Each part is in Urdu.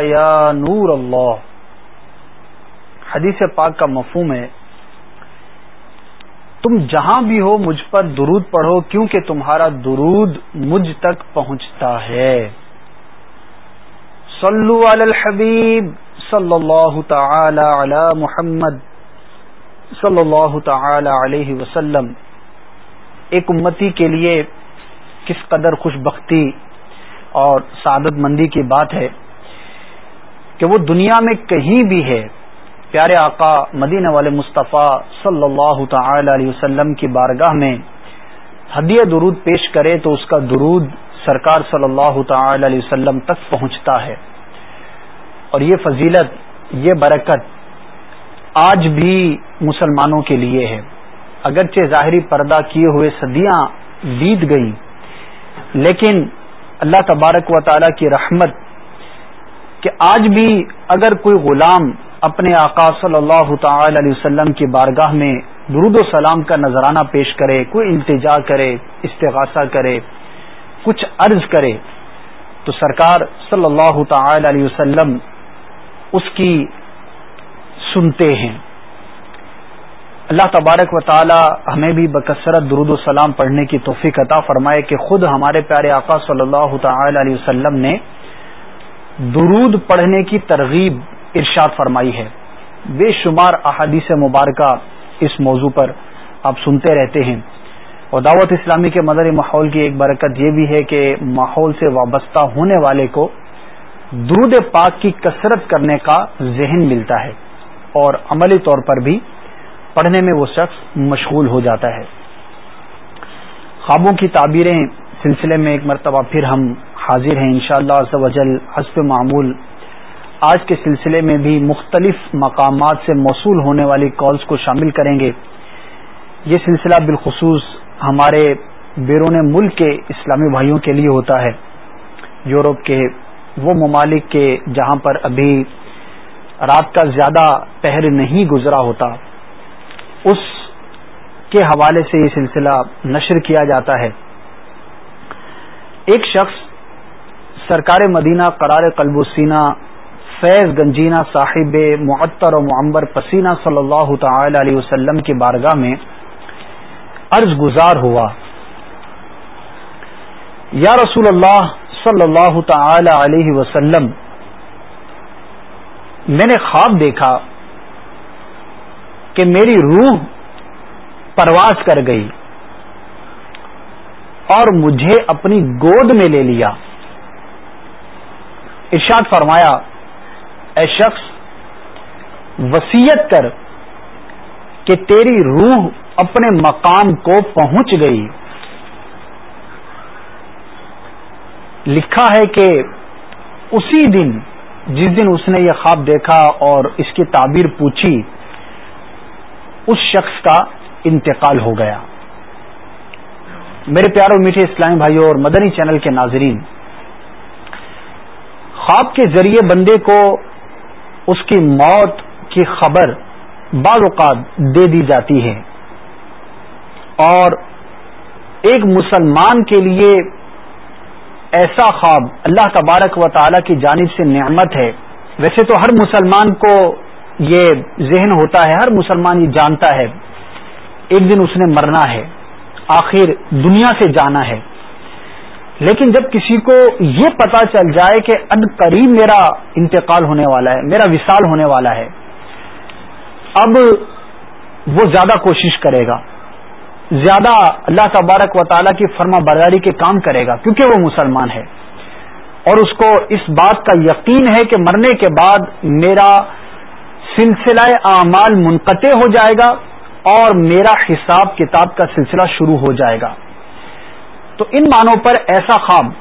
یا نور اللہ حدیث پاک کا مفہوم ہے، تم جہاں بھی ہو مجھ پر درود پڑھو کیونکہ تمہارا درود مجھ تک پہنچتا ہے۔ صلو علی الحبیب صلی اللہ تعالی علی محمد صلی اللہ تعالی علیہ وسلم۔ ایک امتی کے لیے کس قدر خوش بختی اور سعادت مندی کی بات ہے کہ وہ دنیا میں کہیں بھی ہے۔ پیارے آقا مدینہ والے مصطفیٰ صلی اللہ تعالی علیہ وسلم کی بارگاہ میں ہدیہ درود پیش کرے تو اس کا درود سرکار صلی اللہ تعالی علیہ وسلم تک پہنچتا ہے۔ اور یہ فضیلت، یہ برکت آج بھی مسلمانوں کے لیے ہے۔ اگرچہ ظاہری پردہ کیے ہوئے صدیاں بیت گئیں، لیکن اللہ تبارک و تعالی کی رحمت کہ آج بھی اگر کوئی غلام اپنے آقا صلی اللہ تعالی علیہ وسلم کی بارگاہ میں درود و سلام کا نذرانہ پیش کرے، کوئی التجا کرے، استغاثہ کرے، کچھ عرض کرے، تو سرکار صلی اللہ تعالی علیہ وسلم اس کی سنتے ہیں۔ اللہ تبارک و تعالی ہمیں بھی بکثرت درود و سلام پڑھنے کی توفیق عطا فرمائے کہ خود ہمارے پیارے آقا صلی اللہ تعالی علیہ وسلم نے درود پڑھنے کی ترغیب ارشاد فرمائی ہے۔ بے شمار احادیث مبارکہ اس موضوع پر آپ سنتے رہتے ہیں۔ اور دعوت اسلامی کے مدر ماحول کی ایک برکت یہ بھی ہے کہ ماحول سے وابستہ ہونے والے کو درود پاک کی کثرت کرنے کا ذہن ملتا ہے اور عملی طور پر بھی پڑھنے میں وہ شخص مشغول ہو جاتا ہے۔ خوابوں کی تعبیریں سلسلے میں ایک مرتبہ پھر ہم حاضر ہیں۔ انشاءاللہ شاء اللہ حسب معمول۔ آج کے سلسلے میں بھی مختلف مقامات سے موصول ہونے والی کالز کو شامل کریں گے۔ یہ سلسلہ بالخصوص ہمارے بیرون ملک کے اسلامی بھائیوں کے لیے ہوتا ہے۔ یورپ کے وہ ممالک کے جہاں پر ابھی رات کا زیادہ پہر نہیں گزرا ہوتا۔ اس کے حوالے سے یہ سلسلہ نشر کیا جاتا ہے۔ ایک شخص سرکار مدینہ قرار قلب السینہ فیض گنجینا صاحب معطر و معمبر پسینہ صلی اللہ تعالی علیہ وسلم کی بارگاہ میں عرض گزار ہوا۔ یا رسول اللہ صلی اللہ تعالی علیہ وسلم، میں نے خواب دیکھا۔ کہ میری روح پرواز کر گئی اور مجھے اپنی گود میں لے لیا۔ ارشاد فرمایا، اے شخص وسیعت کر کہ تیری روح اپنے مقام کو پہنچ گئی۔ لکھا ہے کہ اسی دن، جس دن اس نے یہ خواب دیکھا اور اس کی تعبیر پوچھی اس شخص کا انتقال ہو گیا۔ میرے پیاروں میٹھے اسلامی بھائیوں اور مدنی چینل کے ناظرین، خواب کے ذریعے بندے کو اس کی موت کی خبر بعض اوقات دے دی جاتی ہے۔ اور ایک مسلمان کے لیے ایسا خواب اللہ تبارک و تعالی کی جانب سے نعمت ہے۔ ویسے تو ہر مسلمان کو یہ ذہن ہوتا ہے، ہر مسلمان یہ جانتا ہے، ایک دن اس نے مرنا ہے، آخر دنیا سے جانا ہے۔ لیکن جب کسی کو یہ پتا چل جائے کہ ان قریب میرا انتقال ہونے والا ہے، میرا وصال ہونے والا ہے، اب وہ زیادہ کوشش کرے گا۔ زیادہ اللہ تبارک و تعالیٰ کی فرما برداری کے کام کرے گا، کیونکہ وہ مسلمان ہے۔ اور اس کو اس بات کا یقین ہے کہ مرنے کے بعد میرا سلسلہ اعمال منقطع ہو جائے گا اور میرا حساب کتاب کا سلسلہ شروع ہو جائے گا۔ تو ان معنوں پر ایسا خواب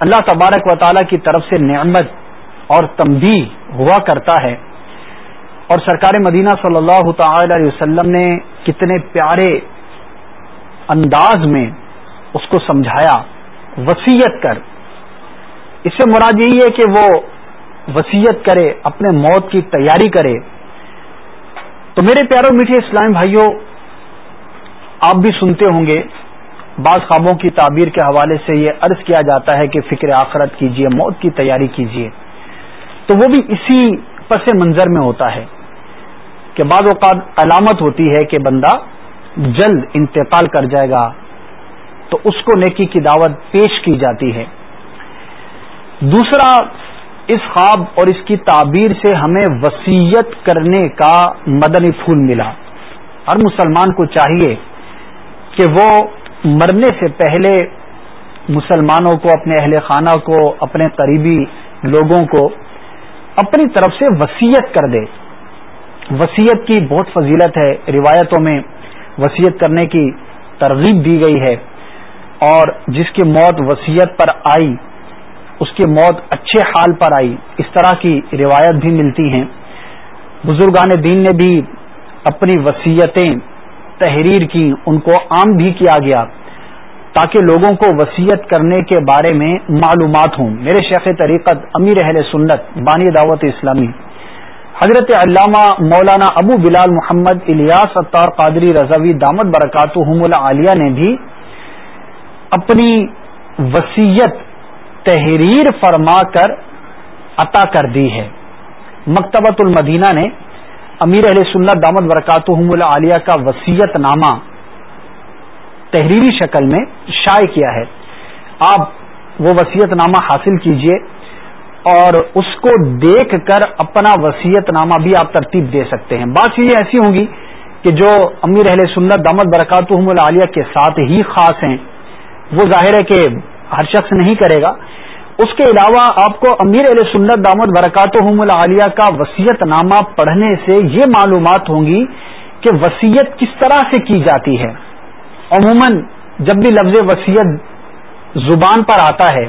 اللہ تبارک و تعالی کی طرف سے نعمت اور تمبی ہوا کرتا ہے۔ اور سرکار مدینہ صلی اللہ تعالی علیہ وسلم نے کتنے پیارے انداز میں اس کو سمجھایا وسیعت کر۔ اس سے مراد یہی ہے کہ وہ وسیعت کرے، اپنے موت کی تیاری کرے۔ تو میرے پیاروں میٹھے اسلام بھائیوں، آپ بھی سنتے ہوں گے، بعض خوابوں کی تعبیر کے حوالے سے یہ عرض کیا جاتا ہے کہ فکر آخرت کیجیے موت کی تیاری کیجیے تو وہ بھی اسی پس منظر میں ہوتا ہے کہ بعض اوقات علامت ہوتی ہے کہ بندہ جلد انتقال کر جائے گا، تو اس کو نیکی کی دعوت پیش کی جاتی ہے۔ دوسرا اس خواب اور اس کی تعبیر سے ہمیں وسیعت کرنے کا مدنی پھول ملا۔ ہر مسلمان کو چاہیے کہ وہ مرنے سے پہلے مسلمانوں کو، اپنے اہل خانہ کو، اپنے قریبی لوگوں کو اپنی طرف سے وسیعت کر دے۔ وسیعت کی بہت فضیلت ہے۔ روایتوں میں وسیعت کرنے کی ترغیب دی گئی ہے۔ اور جس کی موت وسیعت پر آئی اس کی موت اچھے حال پر آئی۔ اس طرح کی روایت بھی ملتی ہیں۔ بزرگان دین نے بھی اپنی وسیعتیں تحریر کی، ان کو عام بھی کیا گیا تاکہ لوگوں کو وسیعت کرنے کے بارے میں معلومات ہوں۔ میرے شیخ طریقت امیر اہل سنت بانی دعوت اسلامی۔ حضرت علامہ مولانا ابو بلال محمد الیاس اتار قادری رضوی دامت برکات عالیہ نے بھی اپنی وسیعت تحریر فرما کر عطا کر دی ہے۔ مکتبۃ المدینہ نے امیر علیہ سنت دامت برکات العالیہ کا وسیعت نامہ تحریری شکل میں شائع کیا ہے۔ آپ وہ وسیعت نامہ حاصل کیجیے اور اس کو دیکھ کر اپنا وسیعت نامہ بھی آپ ترتیب دے سکتے ہیں۔ بات یہ ایسی ہوں گی کہ جو امیر اہل سنت دامت برکات العالیہ کے ساتھ ہی خاص ہیں، وہ ظاہر ہے کہ ہر شخص نہیں کرے گا۔ اس کے علاوہ آپ کو امیر علیہ سنت دامد برکات العالیہ کا وسیعت نامہ پڑھنے سے یہ معلومات ہوں گی کہ وسیعت کس طرح سے کی جاتی ہے۔ عموماً جب بھی لفظ وسیعت زبان پر آتا ہے،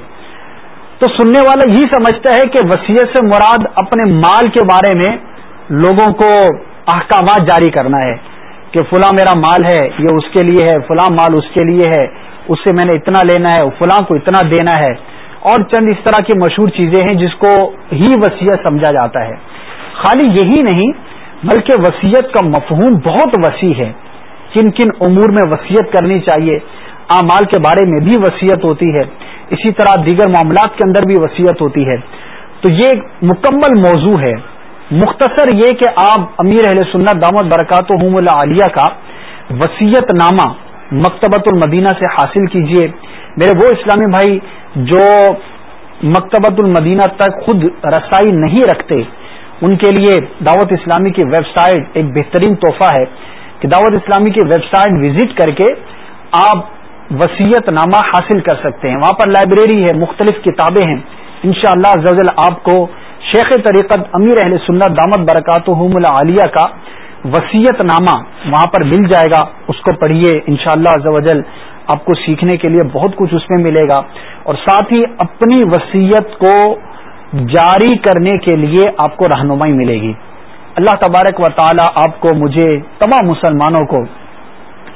تو سننے والا یہی سمجھتا ہے کہ وسیعت سے مراد اپنے مال کے بارے میں لوگوں کو احکامات جاری کرنا ہے کہ فلاں میرا مال ہے، یہ اس کے لیے ہے، فلاں مال اس کے لیے ہے۔ اس سے میں نے اتنا لینا ہے، فلاں کو اتنا دینا ہے۔ اور چند اس طرح کی مشہور چیزیں ہیں جس کو ہی وسیعت سمجھا جاتا ہے۔ خالی یہی نہیں، بلکہ وسیعت کا مفہوم بہت وسیع ہے۔ کن کن امور میں وسیعت کرنی چاہیے، اعمال کے بارے میں بھی وسیعت ہوتی ہے۔ اسی طرح دیگر معاملات کے اندر بھی وسیعت ہوتی ہے۔ تو یہ مکمل موضوع ہے۔ مختصر یہ کہ آپ امیر اہل سنت دامت برکات و عالیہ کا وسیعت نامہ مکتبۃ المدینہ سے حاصل کیجیے۔ میرے وہ اسلامی بھائی جو مکتبۃ المدینہ تک خود رسائی نہیں رکھتے، ان کے لیے دعوت اسلامی کی ویب سائٹ ایک بہترین تحفہ ہے کہ دعوت اسلامی کی ویب سائٹ وزٹ کر کے آپ وسیعت نامہ حاصل کر سکتے ہیں۔ وہاں پر لائبریری ہے، مختلف کتابیں ہیں۔ ان شاء اللہ آپ کو شیخ طریقت امیر اہل سنت دامت برکات العالیہ کا وسیعت نامہ وہاں پر مل جائے گا، اس کو پڑھیے ان شاء اللہ آپ کو سیکھنے کے لیے بہت کچھ اس میں ملے گا۔ اور ساتھ ہی اپنی وسیعت کو جاری کرنے کے لیے آپ کو رہنمائی ملے گی۔ اللہ تبارک و تعالی آپ کو، مجھے تمام مسلمانوں کو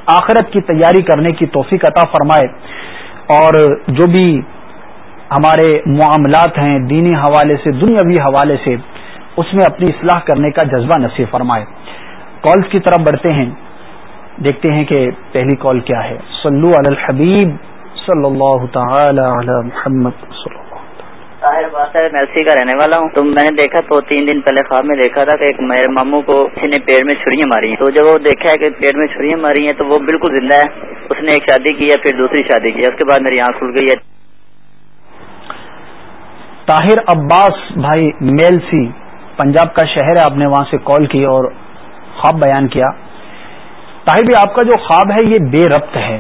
آخرت کی تیاری کرنے کی توفیق عطا فرمائے۔ اور جو بھی ہمارے معاملات ہیں دینی حوالے سے، دنیاوی حوالے سے، اس میں اپنی اصلاح کرنے کا جذبہ نصیب فرمائے۔ کالز کی طرف بڑھتے ہیں دیکھتے ہیں کہ پہلی کال کیا ہے۔ صلو علی الحبیب صلی اللہ تعالی علی محمد صلی طاہر مرسی کا رہنے والا ہوں۔ تو میں نے دیکھا تو تین دن پہلے خواب میں دیکھا تھا کہ ایک میرے ماموں کو کسی نے پیڑ میں چھریاں ماری ہیں۔ تو جب وہ دیکھا ہے کہ پیڑ میں چھریاں ماری ہیں تو وہ بالکل زندہ ہے۔ اس نے ایک شادی کی ہے پھر دوسری شادی کی ہے اس کے بعد میری آنکھ کھل گئی ہے طاہر عباس بھائی میل سی پنجاب کا شہر ہے آپ نے وہاں سے کال کی اور خواب بیان کیا۔ طاہر بھی آپ کا جو خواب ہے، یہ بے ربط ہے۔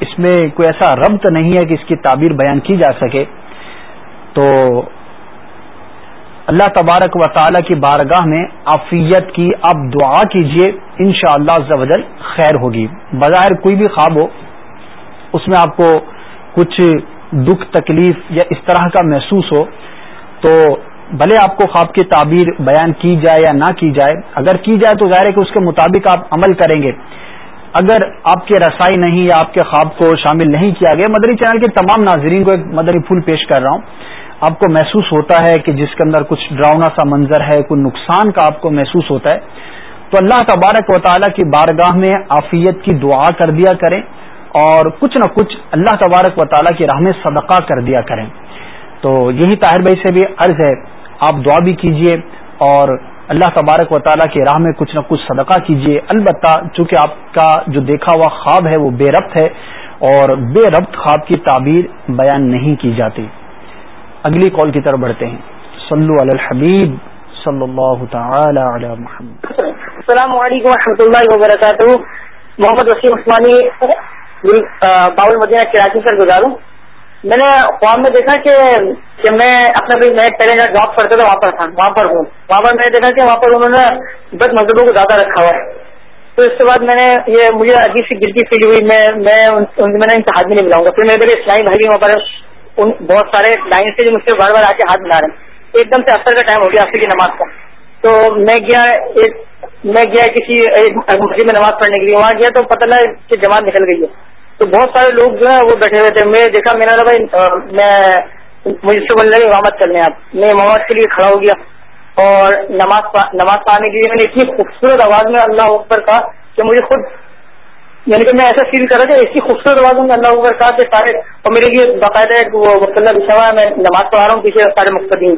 اس میں کوئی ایسا ربط نہیں ہے کہ اس کی تعبیر بیان کی جا سکے۔ تو اللہ تبارک و تعالی کی بارگاہ میں عافیت کی، آپ دعا کیجیے ان شاء اللہ خیر ہوگی۔ بظاہر کوئی بھی خواب ہو، اس میں آپ کو کچھ دکھ، تکلیف یا اس طرح کا محسوس ہو، تو بھلے آپ کو خواب کی تعبیر بیان کی جائے یا نہ کی جائے، اگر کی جائے تو ظاہر ہے کہ اس کے مطابق آپ عمل کریں گے۔ اگر آپ کے رسائی نہیں یا آپ کے خواب کو شامل نہیں کیا گیا، مدری چینل کے تمام ناظرین کو ایک مدری پھول پیش کر رہا ہوں۔ آپ کو محسوس ہوتا ہے کہ جس کے اندر کچھ ڈراؤنا سا منظر ہے، کوئی نقصان کا آپ کو محسوس ہوتا ہے، تو اللہ تبارک و تعالیٰ کی بارگاہ میں عافیت کی دعا کر دیا کریں اور کچھ نہ کچھ اللہ تبارک و تعالیٰ کی راہ میں صدقہ کر دیا کریں۔ تو یہی طاہر بھائی سے بھی عرض ہے آپ دعا بھی کیجیے اور اللہ تبارک و تعالیٰ کی راہ میں کچھ نہ کچھ صدقہ کیجیے البتہ چونکہ آپ کا جو دیکھا ہوا خواب ہے وہ بے ربط ہے اور بے ربط خواب کی تعبیر بیان نہیں کی جاتی۔ اگلی کال کی طرف بڑھتے ہیں۔ صلو علی الحبیب صلی اللہ تعالی علی محمد۔ السلام علیکم و اللہ وبرکاتہ۔ محمد وسیم عثمانی باول مدینہ کراچی سے گزاروں۔ میں نے خواب میں دیکھا کہ کہ میں اپنے میں پہلے جہاں جاب کرتا تھا، وہاں پر تھا، وہاں پر ہوں۔ وہاں پر میں نے دیکھا کہ وہاں پر انہوں نے دس مزدوروں کو زیادہ رکھا ہوا ہے۔ تو اس کے بعد میں نے یہ مجھے عجیب سی گرتی فیل ہوئی۔ میں میں میں نے ان سے ہاتھ بھی نہیں ملاؤں گا۔ پھر میرے اسلامی بھائی وہاں پر ان بہت سارے لائن سے جو مجھ سے بار بار آ کے ہاتھ ملا رہے ہیں۔ ایک دم سے اثر کا ٹائم ہو گیا اثر کی نماز کا۔ تو میں گیا ایک میں گیا کسی مسجد میں نماز پڑھنے کے لیے۔ وہاں گیا تو پتہ نہ کہ جماعت نکل گئی ہے۔ تو بہت سارے لوگ جو ہے وہ بیٹھے ہوئے تھے۔ میں دیکھا میرا بھائی میں مجھ سے بول رہے امامت کرنے آپ۔ میں امامت کے لیے کھڑا ہو گیا۔ اور نماز نماز پڑھنے کے لیے میں نے اتنی خوبصورت آواز میں اللہ اکبر کہا کہ مجھے خود یعنی کہ میں ایسا فیل کر رہا تھا، اتنی خوبصورت آواز میں اللہ اکبر کہا کہ سارے، اور میرے لیے باقاعدہ وہ مصلح بچھا ہوا ہے، میں نماز پڑھا رہا ہوں، پیچھے سارے مقصدین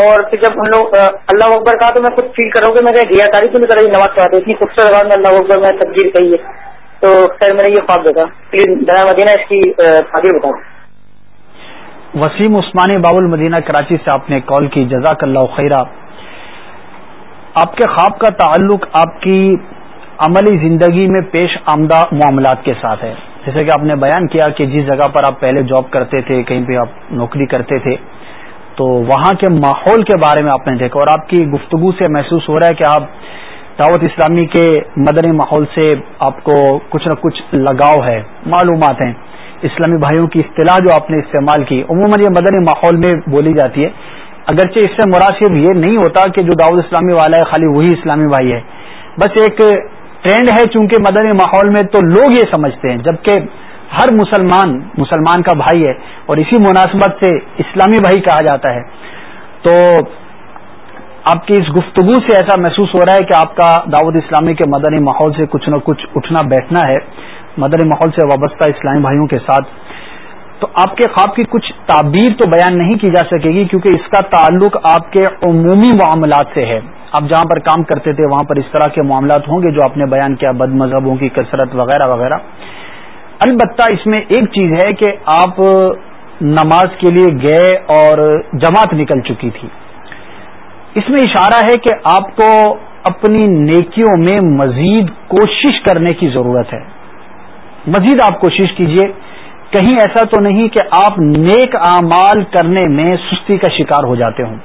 اور پھر جب ہم لوگ اللہ اکبر کہا تو میں خود فیل کر رہا ہوں کہ میں گیا تاریخ تو نہیں کر رہی نماز پڑھا اتنی خوبصورت آواز میں اللہ اکبر میں تبدیل کہی ہے۔ تو خیر میں نے یہ خواب دیکھا۔ پھر مدینہ اس کی تعبیر بتا وسیم عثمانی باب المدینہ کراچی سے آپ نے کال کی۔ جزاک اللہ خیرہ۔ آپ کے خواب کا تعلق آپ کی عملی زندگی میں پیش آمدہ معاملات کے ساتھ ہے۔ جیسے کہ آپ نے بیان کیا کہ جس جگہ پر آپ پہلے جاب کرتے تھے، کہیں پہ آپ نوکری کرتے تھے، تو وہاں کے ماحول کے بارے میں آپ نے دیکھا۔ اور آپ کی گفتگو سے محسوس ہو رہا ہے کہ آپ دعوت اسلامی کے مدنی ماحول سے آپ کو کچھ نہ کچھ لگاؤ ہے، معلومات ہیں۔ اسلامی بھائیوں کی اصطلاح جو آپ نے استعمال کی، عموماً یہ مدنی ماحول میں بولی جاتی ہے۔ اگرچہ اس سے مراسب یہ نہیں ہوتا کہ جو دعوت اسلامی والا ہے، خالی وہی اسلامی بھائی ہے۔ بس ایک ٹرینڈ ہے، چونکہ مدنی ماحول میں تو لوگ یہ سمجھتے ہیں، جبکہ ہر مسلمان مسلمان کا بھائی ہے، اور اسی مناسبت سے اسلامی بھائی کہا جاتا ہے۔ تو آپ کی اس گفتگو سے ایسا محسوس ہو رہا ہے کہ آپ کا دعوت اسلامی کے مدنی ماحول سے کچھ نہ کچھ اٹھنا بیٹھنا ہے، مدنی ماحول سے وابستہ اسلامی بھائیوں کے ساتھ۔ تو آپ کے خواب کی کچھ تعبیر تو بیان نہیں کی جا سکے گی کیونکہ اس کا تعلق آپ کے عمومی معاملات سے ہے۔ آپ جہاں پر کام کرتے تھے، وہاں پر اس طرح کے معاملات ہوں گے جو آپ نے بیان کیا بد مذہبوں کی کثرت وغیرہ وغیرہ۔ البتہ اس میں ایک چیز ہے کہ آپ نماز کے لیے گئے اور جماعت نکل چکی تھی۔ اس میں اشارہ ہے کہ آپ کو اپنی نیکیوں میں مزید کوشش کرنے کی ضرورت ہے۔ مزید آپ کوشش کیجیے۔ کہیں ایسا تو نہیں کہ آپ نیک اعمال کرنے میں سستی کا شکار ہو جاتے ہوں۔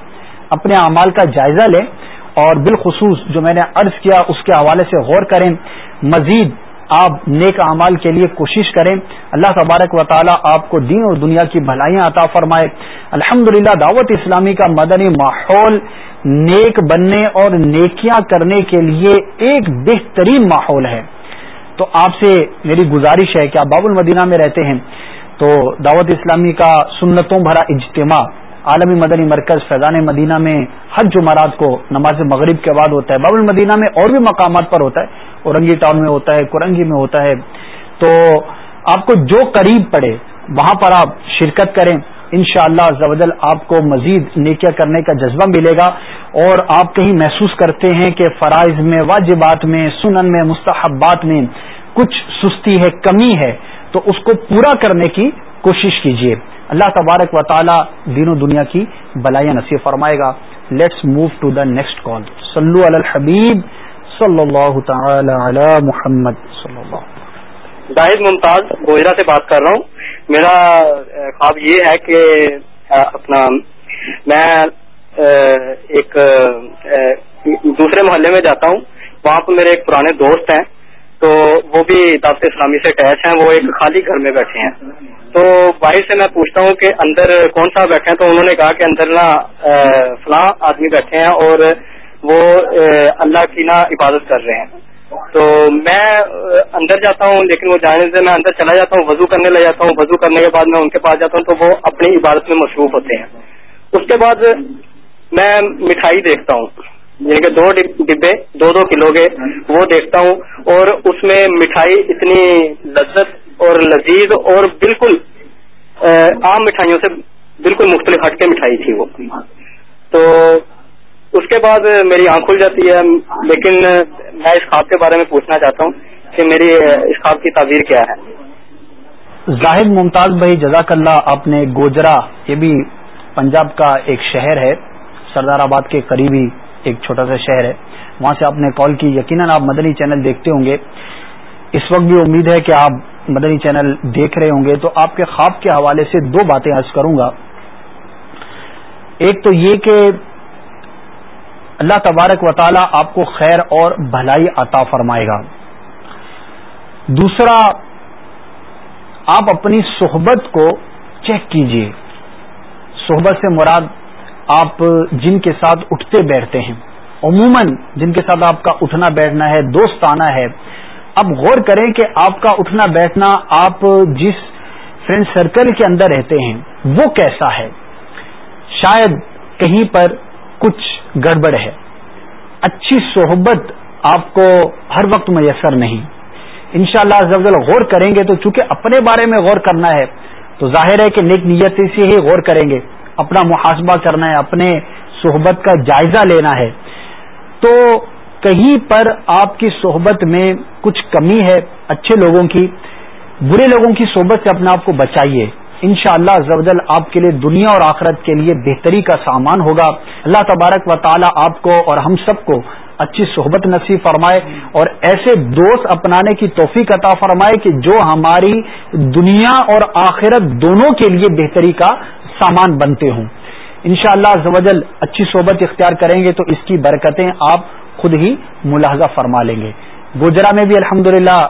اپنے اعمال کا جائزہ لیں اور بالخصوص جو میں نے عرض کیا اس کے حوالے سے غور کریں۔ مزید آپ نیک اعمال کے لیے کوشش کریں۔ اللہ تبارک و تعالیٰ آپ کو دین اور دنیا کی بھلائیاں عطا فرمائے۔ الحمد دعوت اسلامی کا مدنی ماحول نیک بننے اور نیکیاں کرنے کے لیے ایک بہترین ماحول ہے۔ تو آپ سے میری گزارش ہے کہ آپ باب المدینہ میں رہتے ہیں تو دعوت اسلامی کا سنتوں بھرا اجتماع عالمی مدنی مرکز فیضان مدینہ میں ہر جمعرات کو نماز مغرب کے بعد ہوتا ہے۔ باب المدینہ میں اور بھی مقامات پر ہوتا ہے۔ اورنگی ٹاؤن میں ہوتا ہے کرنگی میں ہوتا ہے۔ تو آپ کو جو قریب پڑے، وہاں پر آپ شرکت کریں۔ ان شاء اللہ آپ کو مزید نیکیا کرنے کا جذبہ ملے گا اور آپ کہیں محسوس کرتے ہیں کہ فرائض میں، واجبات میں، سنن میں، مستحبات میں کچھ سستی ہے، کمی ہے، تو اس کو پورا کرنے کی کوشش کیجیے اللہ تبارک و تعالی دین و دنیا کی بلائیاں نصیب فرمائے گا۔ Let's move to the next call سلو الحبیب صلی اللہ تعالی علی محمد صلی اللہ زاہد ممتاز گوجرا سے بات کر رہا ہوں۔ میرا خواب یہ ہے کہ اپنا، میں ایک دوسرے محلے میں جاتا ہوں۔ وہاں پہ میرے ایک پرانے دوست ہیں۔ تو وہ بھی دعوت اسلامی سے اٹیچ ہیں۔ وہ ایک خالی گھر میں بیٹھے ہیں۔ تو باہر سے میں پوچھتا ہوں کہ اندر کون سا بیٹھے ہیں تو انہوں نے کہا کہ اندر نا فلاں آدمی بیٹھے ہیں اور وہ اللہ کی نا عبادت کر رہے ہیں۔ تو میں اندر جاتا ہوں، لیکن وہ جانے سے میں اندر چلا جاتا ہوں، وضو کرنے لگ جاتا ہوں، وضو کرنے کے بعد میں ان کے پاس جاتا ہوں، تو وہ اپنی عبادت میں مصروف ہوتے ہیں۔ اس کے بعد میں مٹھائی دیکھتا ہوں یعنی کہ دو ڈبے، دو دو کلو کے وہ دیکھتا ہوں، اور اس میں مٹھائی اتنی لذت اور لذیذ اور بالکل عام مٹھائیوں سے بالکل مختلف ہٹ کے مٹھائی تھی وہ۔ تو اس کے بعد میری آنکھ کھل جاتی ہے، لیکن میں اس خواب کے بارے میں پوچھنا چاہتا ہوں کہ میری اس خواب کی تعبیر کیا ہے۔ زاہد ممتاز بھائی، جزاک اللہ، آپ نے گوجرا، یہ بھی پنجاب کا ایک شہر ہے، سردار آباد کے قریبی ایک چھوٹا سا شہر ہے۔ وہاں سے آپ نے کال کی، یقیناً آپ مدنی چینل دیکھتے ہوں گے۔ اس وقت بھی امید ہے کہ آپ مدنی چینل دیکھ رہے ہوں گے۔ تو آپ کے خواب کے حوالے سے دو باتیں عرض کروں گا۔ ایک تو یہ کہ اللہ تبارک و تعالی آپ کو خیر اور بھلائی عطا فرمائے گا۔ دوسرا، آپ اپنی صحبت کو چیک کیجیے۔ صحبت سے مراد آپ جن کے ساتھ اٹھتے بیٹھتے ہیں، عموماً جن کے ساتھ آپ کا اٹھنا بیٹھنا ہے دوست آنا ہے۔ اب غور کریں کہ آپ کا اٹھنا بیٹھنا آپ جس فرینڈ سرکل کے اندر رہتے ہیں، وہ کیسا ہے؟ شاید کہیں پر کچھ گڑبڑ ہے۔ اچھی صحبت آپ کو ہر وقت میسر نہیں۔ انشاءاللہ شاء اللہ غور کریں گے تو چونکہ اپنے بارے میں غور کرنا ہے، تو ظاہر ہے کہ نیک نیت سے ہی غور کریں گے۔ اپنا محاسبہ کرنا ہے، اپنے صحبت کا جائزہ لینا ہے۔ تو کہیں پر آپ کی صحبت میں کچھ کمی ہے، اچھے لوگوں کی، برے لوگوں کی صحبت سے اپنے آپ کو بچائیے۔ ان شاء اللہ آپ کے لیے دنیا اور آخرت کے لیے بہتری کا سامان ہوگا۔ اللہ تبارک و تعالی آپ کو اور ہم سب کو اچھی صحبت نصیب فرمائے اور ایسے دوست اپنانے کی توفیق عطا فرمائے کہ جو ہماری دنیا اور آخرت دونوں کے لیے بہتری کا سامان بنتے ہوں۔ ان شاء اللہ اچھی صحبت اختیار کریں گے تو اس کی برکتیں آپ خود ہی ملاحظہ فرما لیں گے۔ گجرا میں بھی الحمد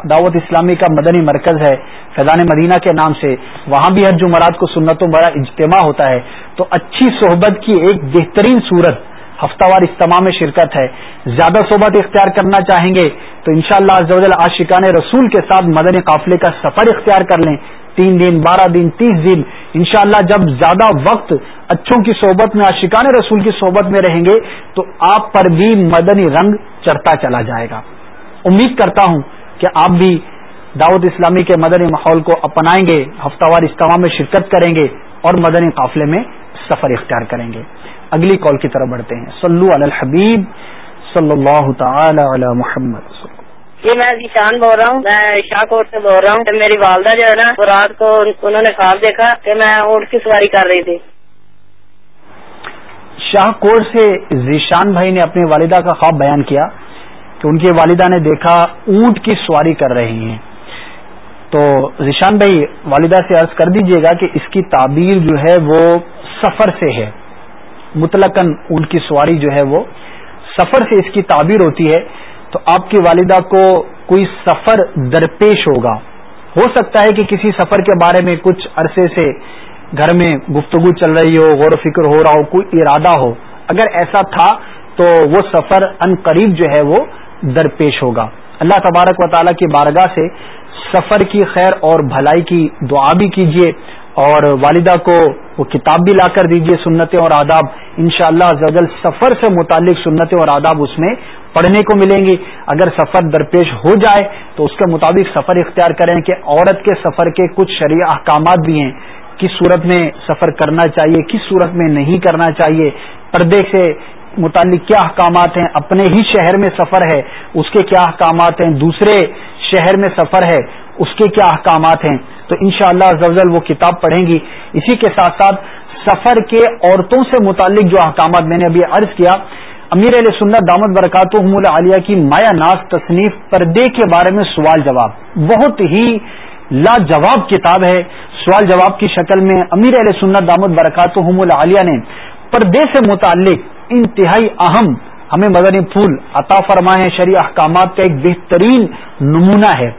دعوت اسلامی کا مدنی مرکز ہے، فیضان مدینہ کے نام سے۔ وہاں بھی ہر جمعرات کو سنتوں بڑا اجتماع ہوتا ہے۔ تو اچھی صحبت کی ایک بہترین صورت ہفتہ وار اجتماع میں شرکت ہے۔ زیادہ صحبت اختیار کرنا چاہیں گے تو انشاءاللہ شاء اللہ عاشقان رسول کے ساتھ مدنی قافلے کا سفر اختیار کر لیں۔ تین دن، بارہ دن، تیس دن۔ انشاءاللہ جب زیادہ وقت اچھوں کی صحبت میں، عاشقان رسول کی صحبت میں رہیں گے تو آپ پر بھی مدنی رنگ چڑھتا چلا جائے گا۔ امید کرتا ہوں کہ آپ بھی دعوت اسلامی کے مدنی ماحول کو اپنائیں گے ہفتہ وار اجتماع میں شرکت کریں گے اور مدنی قافلے میں سفر اختیار کریں گے۔ اگلی کال کی طرف بڑھتے ہیں۔ سلو الحبیب صلی اللہ تعالی علی محمد۔ جی میں ذیشان بول رہا ہوں میں شاہ کوٹ سے بول رہا ہوں میری والدہ جو ہے نا رات کو انہوں نے خواب دیکھا کہ میں اونٹ کی سواری کر رہی تھی۔ شاہ کوٹ سے ذیشان بھائی نے اپنی والدہ کا خواب بیان کیا۔ کہ ان کی والدہ نے دیکھا اونٹ کی سواری کر رہی ہیں۔ تو ذیشان بھائی، والدہ سے عرض کر دیجیے گا کہ اس کی تعبیر جو ہے وہ سفر سے ہے۔ مطلقاً اونٹ کی سواری جو ہے وہ سفر سے اس کی تعبیر ہوتی ہے۔ تو آپ کی والدہ کو کوئی سفر درپیش ہوگا۔ ہو سکتا ہے کہ کسی سفر کے بارے میں کچھ عرصے سے گھر میں گفتگو چل رہی ہو، غور و فکر ہو رہا ہو، کوئی ارادہ ہو۔ اگر ایسا تھا تو وہ سفر ان قریب جو ہے وہ درپیش ہوگا۔ اللہ تبارک و تعالیٰ کی بارگاہ سے سفر کی خیر اور بھلائی کی دعا بھی کیجیے اور والدہ کو وہ کتاب بھی لا کر دیجیے سنتیں اور آداب۔ انشاءاللہ شاء اللہ سفر سے متعلق سنتیں اور آداب اس میں پڑھنے کو ملیں گی اگر سفر درپیش ہو جائے تو اس کے مطابق سفر اختیار کریں کہ عورت کے سفر کے کچھ شرعی احکامات بھی ہیں۔ کس صورت میں سفر کرنا چاہیے، کس صورت میں نہیں کرنا چاہیے۔ پردے سے متعلق کیا احکامات ہیں؟ اپنے ہی شہر میں سفر ہے، اس کے کیا احکامات ہیں؟ دوسرے شہر میں سفر ہے، اس کے کیا احکامات ہیں؟ تو انشاءاللہ شاء اللہ وہ کتاب پڑھیں گی۔ اسی کے ساتھ ساتھ سفر کے عورتوں سے متعلق جو احکامات میں نے ابھی عرض کیا، امیر علیہ سنت دامد برکات عالیہ کی مایا ناز تصنیف پردے کے بارے میں سوال جواب۔ بہت ہی لاجواب کتاب ہے۔ سوال جواب کی شکل میں امیر علیہ سنت دامد برکات عالیہ نے پردے سے متعلق انتہائی اہم ہمیں مدنی پھول عطا فرمائے شریع احکامات کا ایک بہترین نمونہ ہے۔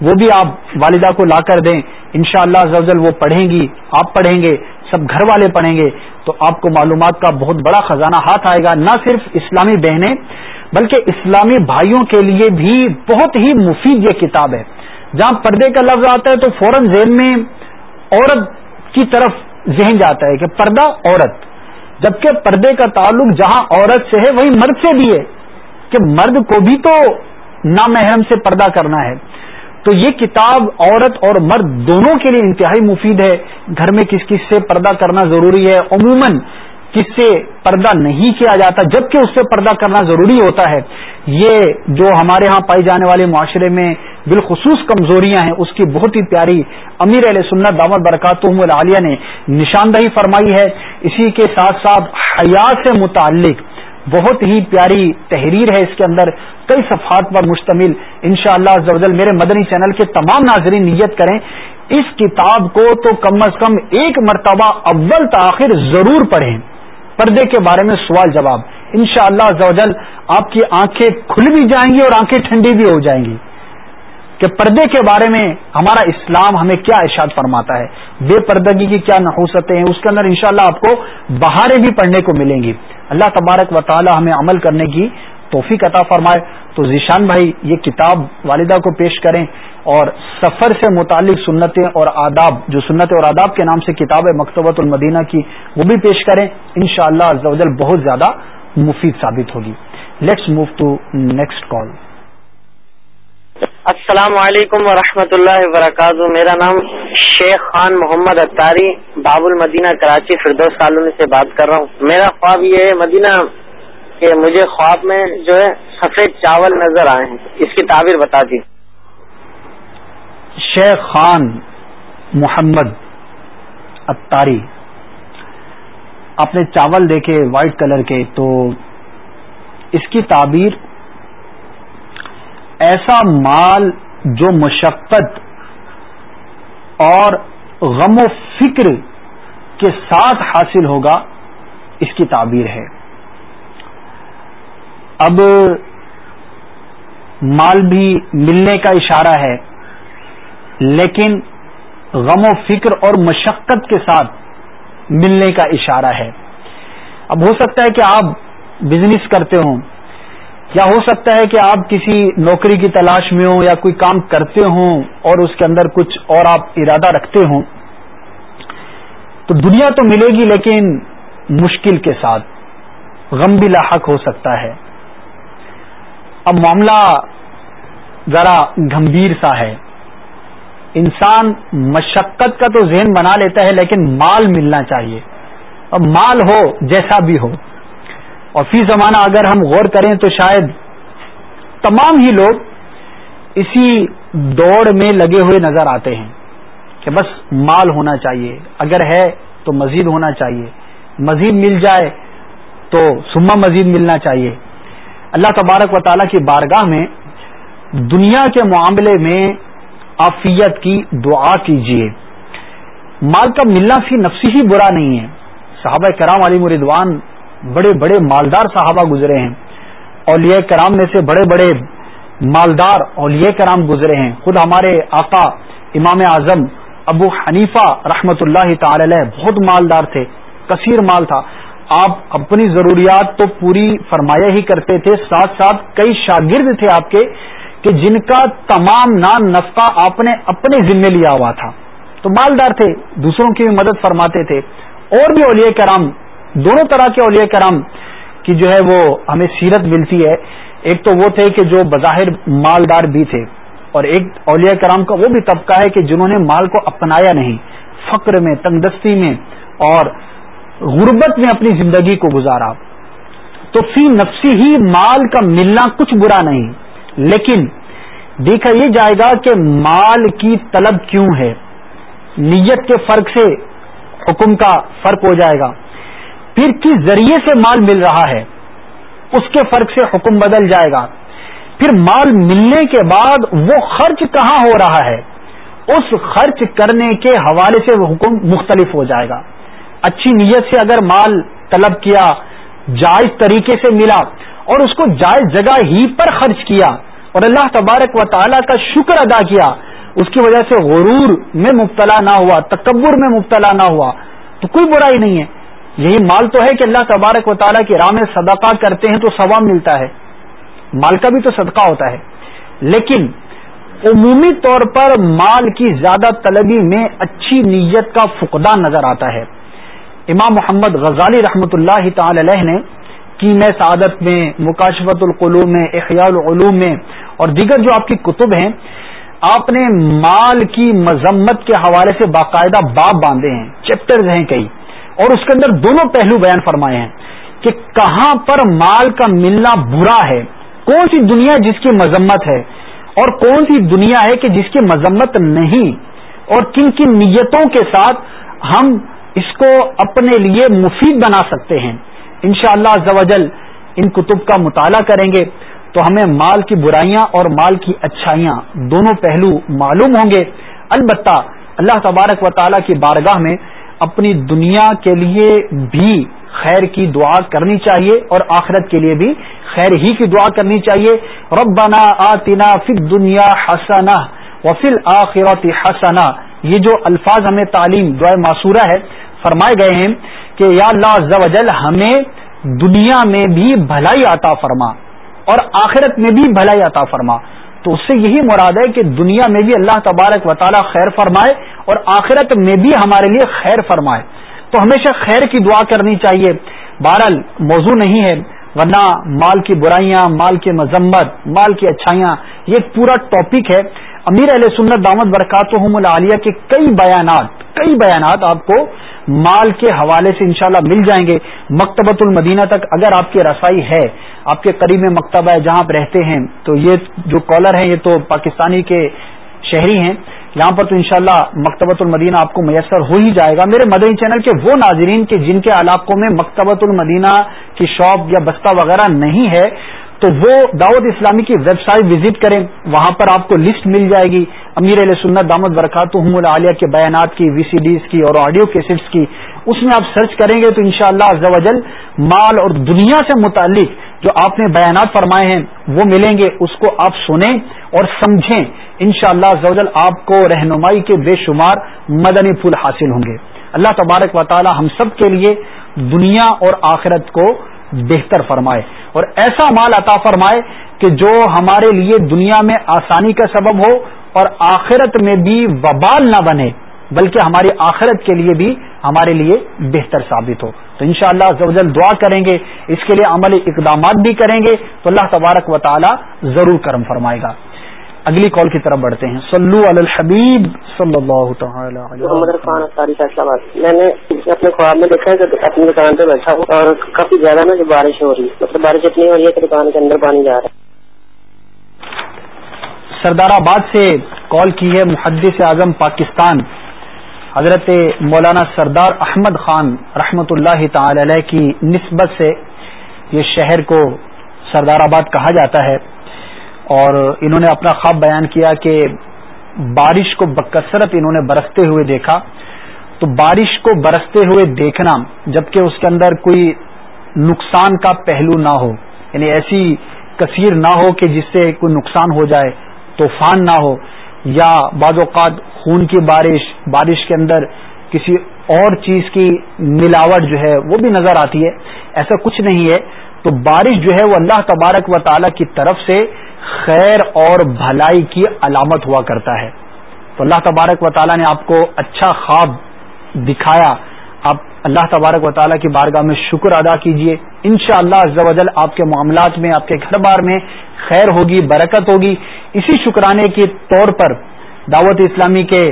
وہ بھی آپ والدہ کو لا کر دیں۔ ان شاء اللہ وہ پڑھیں گی۔ آپ پڑھیں گے۔ سب گھر والے پڑھیں گے۔ تو آپ کو معلومات کا بہت بڑا خزانہ ہاتھ آئے گا۔ نہ صرف اسلامی بہنیں، بلکہ اسلامی بھائیوں کے لیے بھی بہت ہی مفید یہ کتاب ہے۔ جہاں پردے کا لفظ آتا ہے تو فوراً ذہن میں عورت کی طرف ذہن جاتا ہے کہ پردہ عورت۔ جبکہ پردے کا تعلق جہاں عورت سے ہے، وہی مرد سے بھی ہے۔ کہ مرد کو بھی تو نامحرم سے پردہ کرنا ہے۔ تو یہ کتاب عورت اور مرد دونوں کے لیے انتہائی مفید ہے۔ گھر میں کس کس سے پردہ کرنا ضروری ہے؟ عموماً کس سے پردہ نہیں کیا جاتا، جبکہ اس سے پردہ کرنا ضروری ہوتا ہے۔ یہ جو ہمارے ہاں پائی جانے والے معاشرے میں بالخصوص کمزوریاں ہیں، اس کی بہت ہی پیاری امیر علیہ سنت دامت برکات العالیہ نے نشاندہی فرمائی ہے۔ اسی کے ساتھ ساتھ حیات سے متعلق بہت ہی پیاری تحریر ہے۔ اس کے اندر کئی صفحات پر مشتمل۔ انشاءاللہ شاء اللہ میرے مدنی چینل کے تمام ناظرین نیت کریں، اس کتاب کو تو کم از کم ایک مرتبہ اول تاخیر ضرور پڑھیں۔ پردے کے بارے میں سوال جواب۔ انشاءاللہ شاء اللہ آپ کی آنکھیں کھل بھی جائیں گی اور آنکھیں ٹھنڈی بھی ہو جائیں گی۔ کہ پردے کے بارے میں ہمارا اسلام ہمیں کیا ارشاد فرماتا ہے؟ بے پردگی کی کیا نحوستیں ہیں؟ اس کے اندر انشاءاللہ آپ کو بہاریں بھی پڑھنے کو ملیں گی۔ اللہ تبارک و تعالی ہمیں عمل کرنے کی توفیق عطا فرمائے۔ تو ذیشان بھائی، یہ کتاب والدہ کو پیش کریں اور سفر سے متعلق سنتیں اور آداب، جو سنت اور آداب کے نام سے کتاب ہے مکتبۃ المدینہ کی، وہ بھی پیش کریں۔ ان شاء اللہ بہت زیادہ مفید ثابت ہوگی۔ Let's move to next call السلام علیکم ورحمۃ اللہ وبرکاتہ۔ میرا نام شیخ خان محمد اتاری باب المدینہ کراچی، فردوس کالونی سے بات کر رہا ہوں۔ میرا خواب یہ ہے، مدینہ کہ مجھے خواب میں جو ہے، سفید چاول نظر آئے ہیں۔ اس کی تعبیر بتا دی۔ شیخ خان محمد اتاری آپ نے چاول دیکھے وائٹ کلر کے، تو اس کی تعبیر ایسا مال جو مشقت اور غم و فکر کے ساتھ حاصل ہوگا، اس کی تعبیر ہے۔ اب مال بھی ملنے کا اشارہ ہے، لیکن غم و فکر اور مشقت کے ساتھ ملنے کا اشارہ ہے۔ اب ہو سکتا ہے کہ آپ بزنس کرتے ہوں۔ یا ہو سکتا ہے کہ آپ کسی نوکری کی تلاش میں ہوں یا کوئی کام کرتے ہوں اور اس کے اندر کچھ اور آپ ارادہ رکھتے ہوں، تو دنیا تو ملے گی لیکن مشکل کے ساتھ، غم بھی لاحق ہو سکتا ہے۔ اب معاملہ ذرا گمبھیر سا ہے۔ انسان مشقت کا تو ذہن بنا لیتا ہے لیکن مال ملنا چاہیے۔ اب مال ہو جیسا بھی ہو۔ اور فی زمانہ اگر ہم غور کریں تو شاید تمام ہی لوگ اسی دوڑ میں لگے ہوئے نظر آتے ہیں کہ بس مال ہونا چاہیے، اگر ہے تو مزید ہونا چاہیے، مزید مل جائے تو سما مزید ملنا چاہیے۔ اللہ تبارک و تعالیٰ کی بارگاہ میں دنیا کے معاملے میں آفیت کی دعا کیجیے مال کا ملنا فی نفسی ہی برا نہیں ہے۔ صحابہ کرام علی مردوان بڑے بڑے مالدار صحابہ گزرے ہیں۔ اولیاء کرام میں سے بڑے بڑے مالدار اولیاء کرام گزرے ہیں۔ خود ہمارے آقا امام اعظم ابو حنیفہ رحمت اللہ تعالی بہت مالدار تھے، کثیر مال تھا۔ آپ اپنی ضروریات تو پوری فرمایا ہی کرتے تھے، ساتھ ساتھ کئی شاگرد تھے آپ کے کہ جن کا تمام نان نفقہ آپ نے اپنے ذمے لیا ہوا تھا۔ تو مالدار تھے، دوسروں کی بھی مدد فرماتے تھے۔ اور بھی اولیاء کرام دونوں طرح کے اولیاء کرام کی جو ہے وہ ہمیں سیرت ملتی ہے۔ ایک تو وہ تھے کہ جو بظاہر مالدار بھی تھے۔ اور ایک اولیاء کرام کا وہ بھی طبقہ ہے کہ جنہوں نے مال کو اپنایا نہیں، فقر میں تندستی میں اور غربت میں اپنی زندگی کو گزارا۔ تو فی نفسی ہی مال کا ملنا کچھ برا نہیں، لیکن دیکھا یہ جائے گا کہ مال کی طلب کیوں ہے؟ نیت کے فرق سے حکم کا فرق ہو جائے گا۔ پھر کس ذریعے سے مال مل رہا ہے، اس کے فرق سے حکم بدل جائے گا۔ پھر مال ملنے کے بعد وہ خرچ کہاں ہو رہا ہے؟ اس خرچ کرنے کے حوالے سے وہ حکم مختلف ہو جائے گا۔ اچھی نیت سے اگر مال طلب کیا، جائز طریقے سے ملا اور اس کو جائز جگہ ہی پر خرچ کیا اور اللہ تبارک و تعالیٰ کا شکر ادا کیا، اس کی وجہ سے غرور میں مبتلا نہ ہوا، تکبر میں مبتلا نہ ہوا، تو کوئی برائی نہیں ہے۔ یہی مال تو ہے کہ اللہ تبارک و تعالیٰ کی راہ میں صدقہ کرتے ہیں تو ثواب ملتا ہے۔ مال کا بھی تو صدقہ ہوتا ہے۔ لیکن عمومی طور پر مال کی زیادہ طلبی میں اچھی نیت کا فقدان نظر آتا ہے۔ امام محمد غزالی رحمۃ اللہ تعالی علیہ نے کی میں سعادت میں مکاشفت القلوم میں، احیاء العلوم میں اور دیگر جو آپ کی کتب ہیں، آپ نے مال کی مذمت کے حوالے سے باقاعدہ باب باندھے ہیں۔ چیپٹرز ہیں کئی۔ اور اس کے اندر دونوں پہلو بیان فرمائے ہیں کہ کہاں پر مال کا ملنا برا ہے، کون سی دنیا جس کی مذمت ہے، اور کون سی دنیا ہے کہ جس کی مذمت نہیں، اور کن کن نیتوں کے ساتھ ہم اس کو اپنے لیے مفید بنا سکتے ہیں۔ انشاءاللہ شاء اللہ ان کتب کا مطالعہ کریں گے تو ہمیں مال کی برائیاں اور مال کی اچھائیاں دونوں پہلو معلوم ہوں گے۔ البتہ اللہ تبارک و تعالیٰ کی بارگاہ میں اپنی دنیا کے لیے بھی خیر کی دعا کرنی چاہیے اور آخرت کے لیے بھی خیر ہی کی دعا کرنی چاہیے۔ ربنا آتنا فی دنیا حسنا وفل آخرت حسنا یہ جو الفاظ ہمیں تعلیم دعائے معصورہ ہے، فرمائے گئے ہیں کہ یا اللہ عز و جل ہمیں دنیا میں بھی بھلائی عطا فرما اور آخرت میں بھی بھلائی عطا فرما۔ تو اس سے یہی مراد ہے کہ دنیا میں بھی اللہ تبارک و تعالی خیر فرمائے اور آخرت میں بھی ہمارے لیے خیر فرمائے۔ تو ہمیشہ خیر کی دعا کرنی چاہیے۔ بہرحال موضوع نہیں ہے۔ ورنہ مال کی برائیاں، مال کی مذمت، مال کی اچھائیاں، یہ ایک پورا ٹاپک ہے۔ امیر علیہ سنت دامد برکات العالیہ کے کئی بیانات کئی بیانات آپ کو مال کے حوالے سے انشاءاللہ مل جائیں گے۔ مکتبۃ المدینہ تک اگر آپ کی رسائی ہے، آپ کے قریب میں مکتبہ ہے جہاں آپ رہتے ہیں، تو یہ جو کالر ہیں، یہ تو پاکستانی کے شہری ہیں۔ یہاں پر تو انشاءاللہ شاء مکتبۃ المدینہ آپ کو میسر ہو ہی جائے گا۔ میرے مدنی چینل کے وہ ناظرین کے جن کے علاقوں میں مکتبۃ المدینہ کی شاپ یا بستہ وغیرہ نہیں ہے، تو وہ دعوت اسلامی کی ویب سائٹ وزٹ کریں، وہاں پر آپ کو لسٹ مل جائے گی۔ امیر علیہ سنت دامد برکات العالیہ کے بیانات کی وی سی ڈیز کی اور آڈیو کیسٹس کی۔ اس میں آپ سرچ کریں گے تو انشاءاللہ شاء اللہ مال اور دنیا سے متعلق جو آپ نے بیانات فرمائے ہیں، وہ ملیں گے، اس کو آپ سنیں اور سمجھیں۔ انشاءاللہ شاء اللہ آپ کو رہنمائی کے بے شمار مدنی پھول حاصل ہوں گے۔ اللہ تبارک و تعالی ہم سب کے لیے دنیا اور آخرت کو بہتر فرمائے۔ اور ایسا مال عطا فرمائے کہ جو ہمارے لیے دنیا میں آسانی کا سبب ہو اور آخرت میں بھی وبال نہ بنے، بلکہ ہماری آخرت کے لیے بھی ہمارے لیے بہتر ثابت ہو۔ تو انشاءاللہ شاء اللہ دعا کریں گے، اس کے لیے عملی اقدامات بھی کریں گے، تو اللہ تبارک و تعالی ضرور کرم فرمائے گا۔ اگلی کال کی طرف بڑھتے ہیں۔ سلو الحبیب صلی اللہ تعالی محمد عرفان فیصلہ میں نے اپنے خواب میں دیکھا ہے کہ اپنی دکان پہ بیٹھا ہوں اور کافی زیادہ نا جو بارش ہو رہی ہے۔ مطلب بارش اتنی ہو رہی ہے کہ دکان کے اندر پانی جا رہا ہے۔ سردار آباد سے کال کی ہے محدث اعظم پاکستان حضرت مولانا سردار احمد خان رحمت اللہ تعالی علیہ کی نسبت سے یہ شہر کو سردار آباد کہا جاتا ہے۔ اور انہوں نے اپنا خواب بیان کیا کہ بارش کو بکثرت انہوں نے برستے ہوئے دیکھا۔ تو بارش کو برستے ہوئے دیکھنا، جبکہ اس کے اندر کوئی نقصان کا پہلو نہ ہو یعنی ایسی کثیر نہ ہو کہ جس سے کوئی نقصان ہو جائے، طوفان نہ ہو، یا بعض اوقات خون کی بارش بارش کے اندر کسی اور چیز کی ملاوٹ جو ہے وہ بھی نظر آتی ہے، ایسا کچھ نہیں ہے۔ تو بارش جو ہے وہ اللہ تبارک و تعالی کی طرف سے خیر اور بھلائی کی علامت ہوا کرتا ہے۔ تو اللہ تبارک و تعالیٰ نے آپ کو اچھا خواب دکھایا۔ آپ اللہ تبارک و تعالیٰ کی بارگاہ میں شکر ادا کیجیے ان شاء اللہ آپ کے معاملات میں، آپ کے گھر بار میں خیر ہوگی، برکت ہوگی۔ اسی شکرانے کے طور پر دعوت اسلامی کے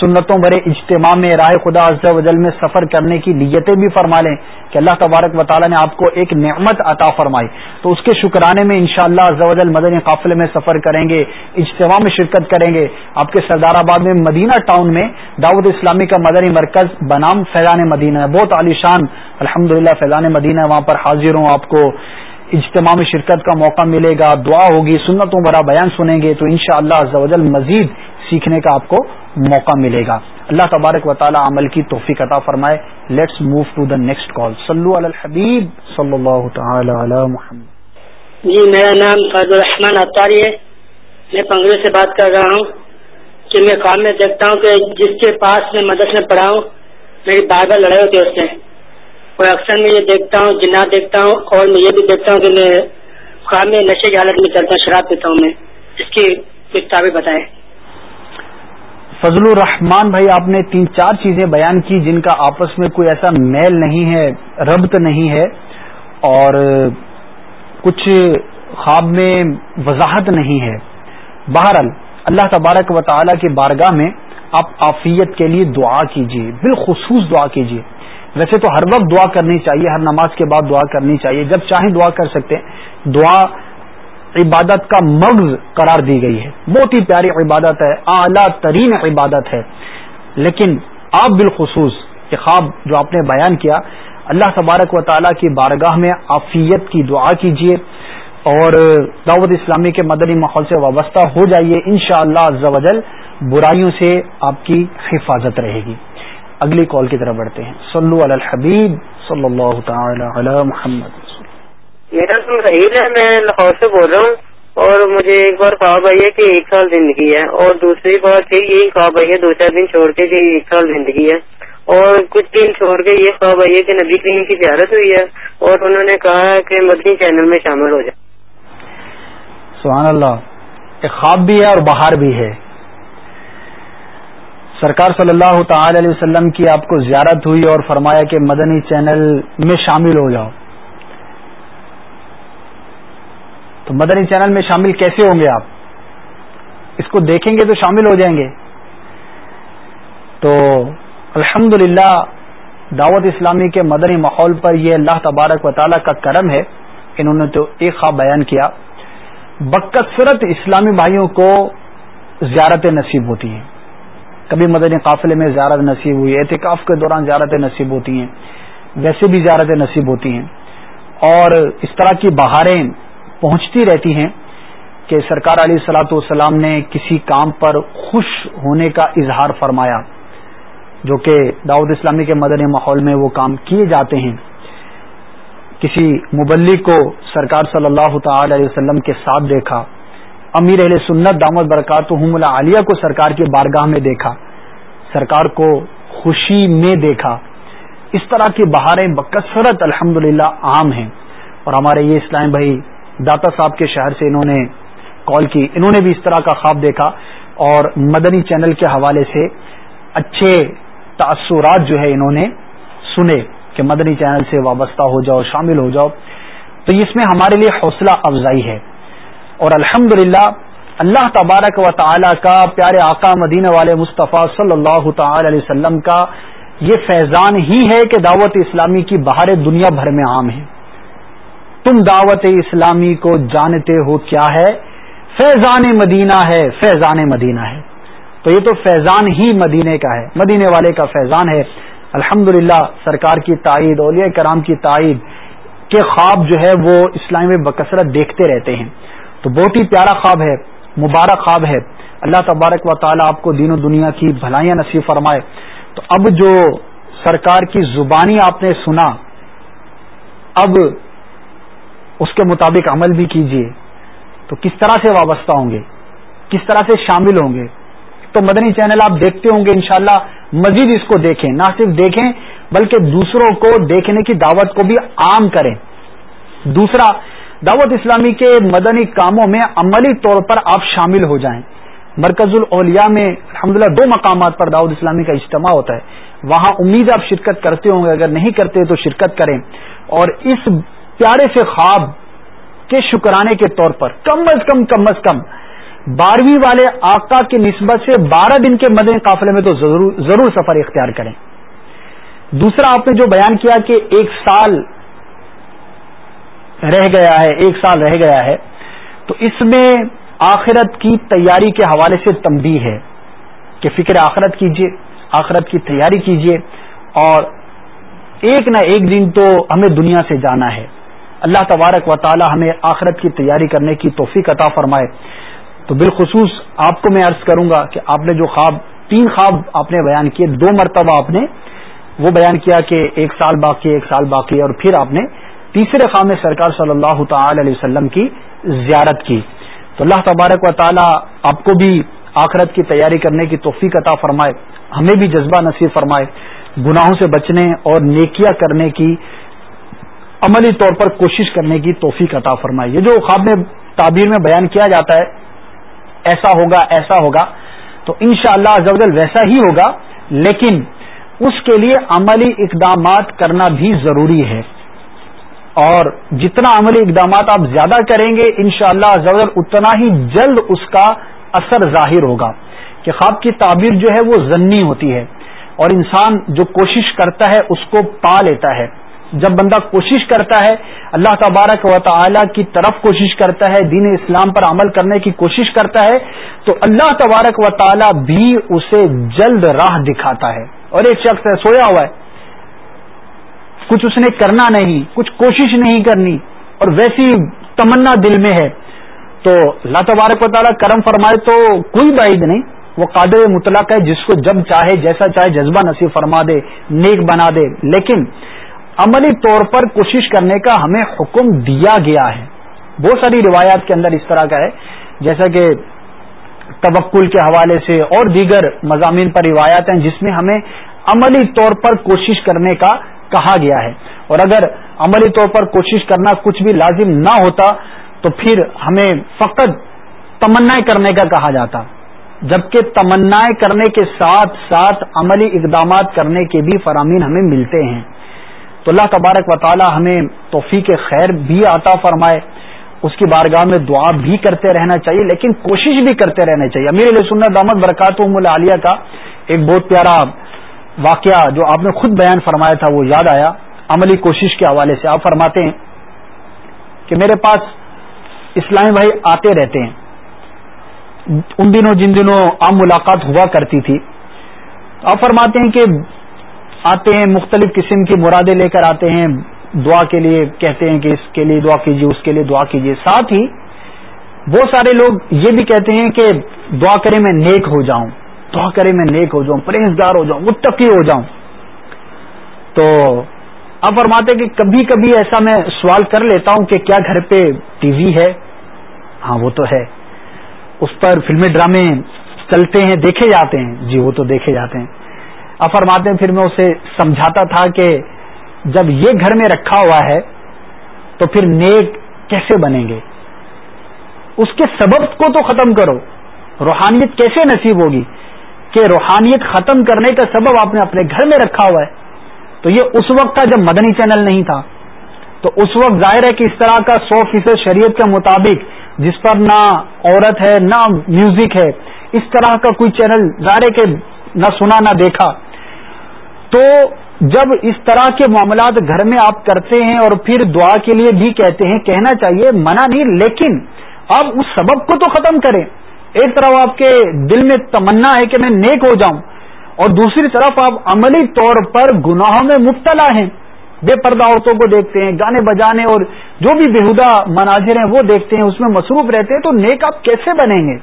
سنتوں برے اجتماع میں رائے خدا عز و جل میں سفر کرنے کی نیتیں بھی فرما لیں۔ کہ اللہ تبارک و تعالیٰ نے آپ کو ایک نعمت عطا فرمائی۔ تو اس کے شکرانے میں انشاءاللہ شاء اللہ مدنی قافلے میں سفر کریں گے، اجتماع میں شرکت کریں گے۔ آپ کے سردار آباد میں مدینہ ٹاؤن میں دعوت اسلامی کا مدنی مرکز بنام فیضان مدینہ ہے بہت عالی شان۔ الحمد للہ فیضان مدینہ وہاں پر حاضر ہوں، آپ کو اجتماع میں شرکت کا موقع ملے گا، دعا ہوگی، سنتوں بڑا بیان سنیں گے، تو انشاءاللہ شاء اللہ مزید سیکھنے کا آپ کو موقع ملے گا۔ اللہ تبارک و تعالی عمل کی توفیق عطا فرمائے۔ Let's move to the next call صلو علی الحبیب صلی اللہ تعالی علی محمد۔ جی میرا نام فیض الرحمان اطاری ہے۔ میں پنگلو سے بات کر رہا ہوں کہ میں خواب میں دیکھتا ہوں کہ جس کے پاس میں مدد میں پڑھا ہوں، میری بار بار لڑائی ہوتی ہے اس سے اور اکثر میں یہ دیکھتا ہوں جنات دیکھتا ہوں، اور میں یہ بھی دیکھتا ہوں کہ میں خواب میں نشے کی حالت میں چلتا ہوں، شراب پیتا ہوں۔ میں اس کی کتابیں بتائیں۔ فضل الرحمان بھائی، آپ نے تین چار چیزیں بیان کی جن کا آپس میں کوئی ایسا میل نہیں ہے، ربط نہیں ہے، اور کچھ خواب میں وضاحت نہیں ہے۔ بہرحال، اللہ تبارک و تعالی کی بارگاہ میں آپ عافیت کے لیے دعا کیجیے بالخصوص دعا کیجیے ویسے تو ہر وقت دعا کرنی چاہیے، ہر نماز کے بعد دعا کرنی چاہیے، جب چاہیں دعا کر سکتے ہیں۔ دعا عبادت کا مغز قرار دی گئی ہے۔ بہت ہی پیاری عبادت ہے، اعلیٰ ترین عبادت ہے۔ لیکن آپ بالخصوص یہ خواب جو آپ نے بیان کیا، اللہ تبارک و تعالیٰ کی بارگاہ میں عافیت کی دعا کیجیے اور دعوت اسلامی کے مدنی ماحول سے وابستہ ہو جائیے۔ ان شاء اللہ برائیوں سے آپ کی حفاظت رہے گی۔ اگلی کال کی طرف بڑھتے ہیں۔ صلو علی الحبیب، صلی اللہ تعالی علی محمد۔ میرا نام رحیل ہے، میں لاہور سے بول رہا ہوں۔ اور مجھے ایک بار خواب آئی ہے کہ ایک سال زندگی ہے، اور دوسری بار پھر یہی خواب آئی ہے، دو چار دن چھوڑ کے کہ ایک سال زندگی ہے۔ اور کچھ دن چھوڑ کے یہ خواب آئی ہے کہ نبی کریم کی زیارت ہوئی ہے، اور انہوں نے کہا کہ مدنی چینل میں شامل ہو جائے۔ سبحان اللہ، ایک خواب بھی ہے اور باہر بھی ہے۔ سرکار صلی اللہ تعالی علیہ وسلم کی آپ کو زیارت ہوئی اور فرمایا کہ مدنی چینل میں شامل ہو جاؤ۔ تو مدنی چینل میں شامل کیسے ہوں گے آپ؟ اس کو دیکھیں گے تو شامل ہو جائیں گے۔ تو الحمد دعوت اسلامی کے مدنی ماحول پر یہ اللہ تبارک و تعالیٰ کا کرم ہے۔ انہوں نے تو ایک خواب بیان کیا۔ بکثرت اسلامی بھائیوں کو زیارت نصیب ہوتی ہیں۔ کبھی مدنی قافلے میں زیارت نصیب ہوئی احتکاف کے دوران زیارت نصیب ہوتی ہیں۔ ویسے بھی زیارت نصیب ہوتی ہیں۔ اور اس طرح کی بہاریں پہنچتی رہتی ہیں کہ سرکار علیہ سلاۃ والسلام نے کسی کام پر خوش ہونے کا اظہار فرمایا، جو کہ داود اسلامی کے مدنی ماحول میں وہ کام کیے جاتے ہیں۔ کسی مبلی کو سرکار صلی اللہ تعالی علیہ وسلم کے ساتھ دیکھا، امیر علیہ سنت دامد برکات عالیہ کو سرکار کی بارگاہ میں دیکھا، سرکار کو خوشی میں دیکھا۔ اس طرح کی بہاریں بکثرت الحمد عام ہیں اور ہمارے یہ اسلام بھائی داتا صاحب کے شہر سے انہوں نے کال کی۔ انہوں نے بھی اس طرح کا خواب دیکھا اور مدنی چینل کے حوالے سے اچھے تاثرات جو ہے انہوں نے سنے کہ مدنی چینل سے وابستہ ہو جاؤ، شامل ہو جاؤ۔ تو اس میں ہمارے لیے حوصلہ افزائی ہے۔ اور الحمد اللہ تبارک و تعالی کا پیارے آقا مدینہ والے مصطفیٰ صلی اللہ تعالی علیہ وسلم کا یہ فیضان ہی ہے کہ دعوت اسلامی کی بہاریں دنیا بھر میں عام ہیں تم دعوت اسلامی کو جانتے ہو کیا ہے؟ فیضان مدینہ ہے، فیضان مدینہ ہے۔ تو یہ تو فیضان ہی مدینے کا ہے۔ مدینے والے کا فیضان ہے۔ الحمد سرکار کی تائید، اولیاء کرام کی تائید کے خواب جو ہے وہ اسلام میں بکثرت دیکھتے رہتے ہیں۔ تو بہت ہی پیارا خواب ہے، مبارک خواب ہے۔ اللہ تبارک و تعالیٰ آپ کو دین و دنیا کی بھلائیاں نصیب فرمائے۔ تو اب جو سرکار کی زبانی آپ نے سنا، اب اس کے مطابق عمل بھی کیجیے تو کس طرح سے وابستہ ہوں گے؟ کس طرح سے شامل ہوں گے؟ تو مدنی چینل آپ دیکھتے ہوں گے انشاءاللہ۔ مزید اس کو دیکھیں، نہ صرف دیکھیں، بلکہ دوسروں کو دیکھنے کی دعوت کو بھی عام کریں۔ دوسرا، دعوت اسلامی کے مدنی کاموں میں عملی طور پر آپ شامل ہو جائیں۔ مرکز الاولیاء میں الحمد دو مقامات پر دعوت اسلامی کا اجتماع ہوتا ہے۔ وہاں امید آپ شرکت کرتے ہوں گے، اگر نہیں کرتے تو شرکت کریں۔ اور اس پیارے سے خواب کے شکرانے کے طور پر، کم از کم کم از کم، بارہویں والے آقا کی نسبت سے بارہ دن کے مدن قافلے میں تو ضرور ضرور سفر اختیار کریں۔ دوسرا، آپ نے جو بیان کیا کہ ایک سال رہ گیا ہے، ایک سال رہ گیا ہے، تو اس میں آخرت کی تیاری کے حوالے سے تمبی ہے کہ فکر آخرت کیجیے آخرت کی تیاری کیجیے اور ایک نہ ایک دن تو ہمیں دنیا سے جانا ہے۔ اللہ تبارک و تعالی ہمیں آخرت کی تیاری کرنے کی توفیق عطا فرمائے۔ تو بالخصوص آپ کو میں عرض کروں گا کہ آپ نے جو خواب، تین خواب آپ نے بیان کیے، دو مرتبہ آپ نے وہ بیان کیا کہ ایک سال باقی، ایک سال باقی، اور پھر آپ نے تیسرے خواب میں سرکار صلی اللہ تعالی علیہ وسلم کی زیارت کی۔ تو اللہ تبارک و تعالی آپ کو بھی آخرت کی تیاری کرنے کی توفیق عطا فرمائے، ہمیں بھی جذبہ نصیب فرمائے۔ گناہوں سے بچنے اور نیکیاں کرنے کی عملی طور پر کوشش کرنے کی توفیق عطا فرمائے یہ جو خواب میں تعبیر میں بیان کیا جاتا ہے، ایسا ہوگا ایسا ہوگا، تو ان شاء اللہ ویسا ہی ہوگا، لیکن اس کے لیے عملی اقدامات کرنا بھی ضروری ہے۔ اور جتنا عملی اقدامات آپ زیادہ کریں گے ان شاء اللہ اتنا ہی جلد اس کا اثر ظاہر ہوگا کہ خواب کی تعبیر جو ہے وہ ضنی ہوتی ہے اور انسان جو کوشش کرتا ہے، اس کو پا لیتا ہے۔ جب بندہ کوشش کرتا ہے، اللہ تبارک و تعالی کی طرف کوشش کرتا ہے، دین اسلام پر عمل کرنے کی کوشش کرتا ہے، تو اللہ تبارک و تعالی بھی اسے جلد راہ دکھاتا ہے۔ اور ایک شخص ہے، سویا ہوا ہے۔ کچھ اس نے کرنا نہیں، کچھ کوشش نہیں کرنی، اور ویسی تمنا دل میں ہے۔ تو اللہ تبارک و تعالیٰ کرم فرمائے تو کوئی بعید نہیں، وہ قادر مطلق ہے، جس کو جب چاہے، جیسا چاہے جذبہ نصیب فرما دے، نیک بنا دے۔ لیکن عملی طور پر کوشش کرنے کا ہمیں حکم دیا گیا ہے۔ بہت ساری روایات کے اندر اس طرح کا ہے، جیسا کہ توکل کے حوالے سے اور دیگر مضامین پر روایات ہیں جس میں ہمیں عملی طور پر کوشش کرنے کا کہا گیا ہے۔ اور اگر عملی طور پر کوشش کرنا کچھ بھی لازم نہ ہوتا تو پھر ہمیں فقط تمنا کرنے کا کہا جاتا۔ جبکہ تمنا کرنے کے ساتھ ساتھ عملی اقدامات کرنے کے بھی فرامین ہمیں ملتے ہیں۔ تو اللہ تبارک و تعالی ہمیں توفیق خیر بھی عطا فرمائے، اس کی بارگاہ میں دعا بھی کرتے رہنا چاہیے، لیکن کوشش بھی کرتے رہنا چاہیے۔ امیر علیہ سنت دامد برکات عالیہ کا ایک بہت پیارا واقعہ جو آپ نے خود بیان فرمایا تھا، وہ یاد آیا۔ عملی کوشش کے حوالے سے آپ فرماتے ہیں کہ میرے پاس اسلامی بھائی آتے رہتے ہیں۔ ان دنوں جن دنوں عام ملاقات ہوا کرتی تھی، آپ فرماتے ہیں کہ آتے ہیں، مختلف قسم کی مرادیں لے کر آتے ہیں، دعا کے لیے کہتے ہیں کہ اس کے لیے دعا کیجیے، اس کے لیے دعا کیجیے۔ ساتھ ہی بہت سارے لوگ یہ بھی کہتے ہیں کہ دعا کرے میں نیک ہو جاؤں، دعا کرے میں نیک ہو جاؤں، پرہیزگار ہو جاؤں، متقی ہو جاؤں۔ تو اب فرماتے کہ کبھی کبھی ایسا میں سوال کر لیتا ہوں کہ کیا گھر پہ ٹی وی ہے؟ ہاں وہ تو ہے۔ اس پر فلمیں، ڈرامے چلتے ہیں، دیکھے جاتے ہیں۔ جی وہ تو دیکھے جاتے ہیں۔ اب فرماتے ہیں، پھر میں اسے سمجھاتا تھا کہ جب یہ گھر میں رکھا ہوا ہے، تو پھر نیک کیسے بنیں گے؟ اس کے سبب کو تو ختم کرو۔ روحانیت کیسے نصیب ہوگی؟ کہ روحانیت ختم کرنے کا سبب آپ نے اپنے گھر میں رکھا ہوا ہے۔ تو یہ اس وقت کا جب مدنی چینل نہیں تھا، تو اس وقت ظاہر ہے کہ اس طرح کا سو فیصد شریعت کے مطابق، جس پر نہ عورت ہے، نہ میوزک ہے، اس طرح کا کوئی چینل ظاہر ہے کہ نہ سنا، نہ دیکھا۔ تو جب اس طرح کے معاملات گھر میں آپ کرتے ہیں اور پھر دعا کے لیے بھی کہتے ہیں، کہنا چاہیے، منع نہیں، لیکن اب اس سبب کو تو ختم کریں۔ ایک طرف آپ کے دل میں تمنا ہے کہ میں نیک ہو جاؤں، اور دوسری طرف آپ عملی طور پر گناہوں میں مبتلا ہیں۔ بے پردہ عورتوں کو دیکھتے ہیں، گانے بجانے اور جو بھی بےحدہ مناظر ہیں وہ دیکھتے ہیں، اس میں مصروف رہتے ہیں، تو نیک آپ کیسے بنیں گے؟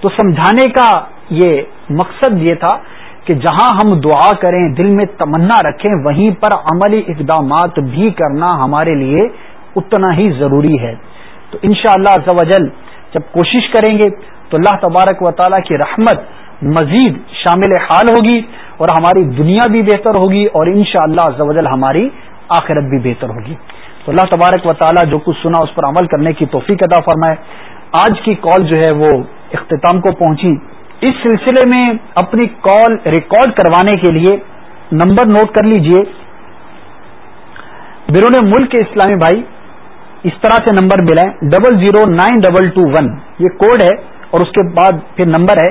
تو سمجھانے کا یہ مقصد یہ تھا کہ جہاں ہم دعا کریں، دل میں تمنا رکھیں، وہیں پر عملی اقدامات بھی کرنا ہمارے لیے اتنا ہی ضروری ہے۔ تو ان شاء اللہ جب کوشش کریں گے تو اللہ تبارک و تعالیٰ کی رحمت مزید شامل حال ہوگی اور ہماری دنیا بھی بہتر ہوگی اور ان شاء اللہ ہماری آخرت بھی بہتر ہوگی۔ تو اللہ تبارک و تعالیٰ جو کچھ سنا اس پر عمل کرنے کی توفیق ادا فرمائے۔ آج کی کال جو ہے وہ اختتام کو پہنچی۔ اس سلسلے میں اپنی کال ریکارڈ کروانے کے لیے نمبر نوٹ کر لیجیے۔ بیرون ملک کے اسلامی بھائی، اس طرح سے نمبر ملا ہے double zero nine double two one یہ کوڈ ہے اور اس کے بعد پھر نمبر ہے۔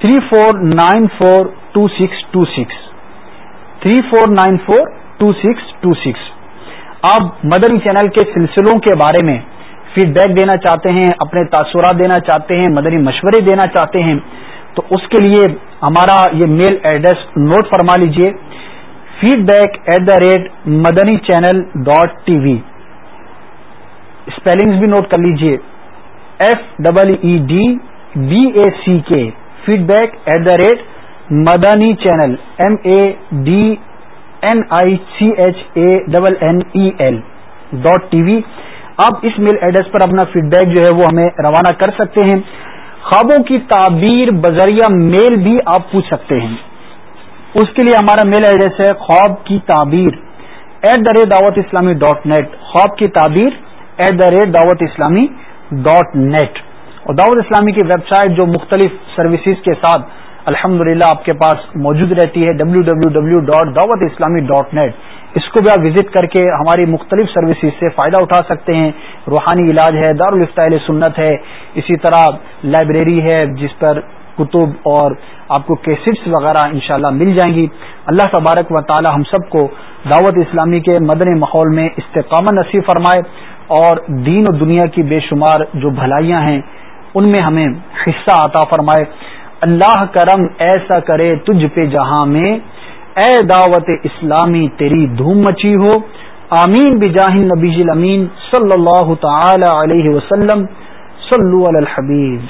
Three four nine four two six two six three four nine four two six two six آپ مدری چینل کے سلسلوں کے بارے میں فیڈ بیک دینا چاہتے ہیں، اپنے تاثرات دینا چاہتے ہیں، مدری مشورے دینا چاہتے ہیں۔ تو اس کے لیے ہمارا یہ میل ایڈریس نوٹ فرما لیجیے feedback at the rate Madani channel dot T V spellings بھی نوٹ کر لیجیے F double E D B A C K feedback at the rate Madani channel M A D N I C H A double N E L dot T V آپ اس میل ایڈریس پر اپنا فیڈ بیک جو ہے وہ ہمیں روانہ کر سکتے ہیں۔ خوابوں کی تعبیر بذریعہ میل بھی آپ پوچھ سکتے ہیں۔ اس کے لیے ہمارا میل ایڈریس ہے خواب کی تعبیر ایٹ دا ریٹ دعوت اسلامی ڈاٹ نیٹ۔ خواب کی تعبیر ایٹ دا ریٹ دعوت اسلامی ڈاٹ نیٹ۔ اور دعوت اسلامی کی ویب سائٹ جو مختلف سروسز کے ساتھ الحمد آپ کے پاس موجود رہتی ہے ڈبلو ڈبلو ڈبلو ڈاٹ دعوت اسلامی ڈاٹ نیٹ اس کو بھی آپ وزٹ کر کے ہماری مختلف سروسز سے فائدہ اٹھا سکتے ہیں۔ روحانی علاج ہے دارالفتاء سنت ہے، اسی طرح لائبریری ہے جس پر کتب اور آپ کو کیسٹس وغیرہ انشاءاللہ مل جائیں گی۔ اللہ تبارک و تعالی ہم سب کو دعوت اسلامی کے مدن ماحول میں استقامت نصیب فرمائے اور دین و دنیا کی بے شمار جو بھلائیاں ہیں، ان میں ہمیں حصہ عطا فرمائے۔ اللہ کرم ایسا کرے تجھ پہ جہاں میں۔ اے دعوت اسلامی، تیری دھوم مچی ہو۔ آمین بجاہ نبی امین صلی اللہ تعالی علیہ وسلم۔ صلو علی الحبیب۔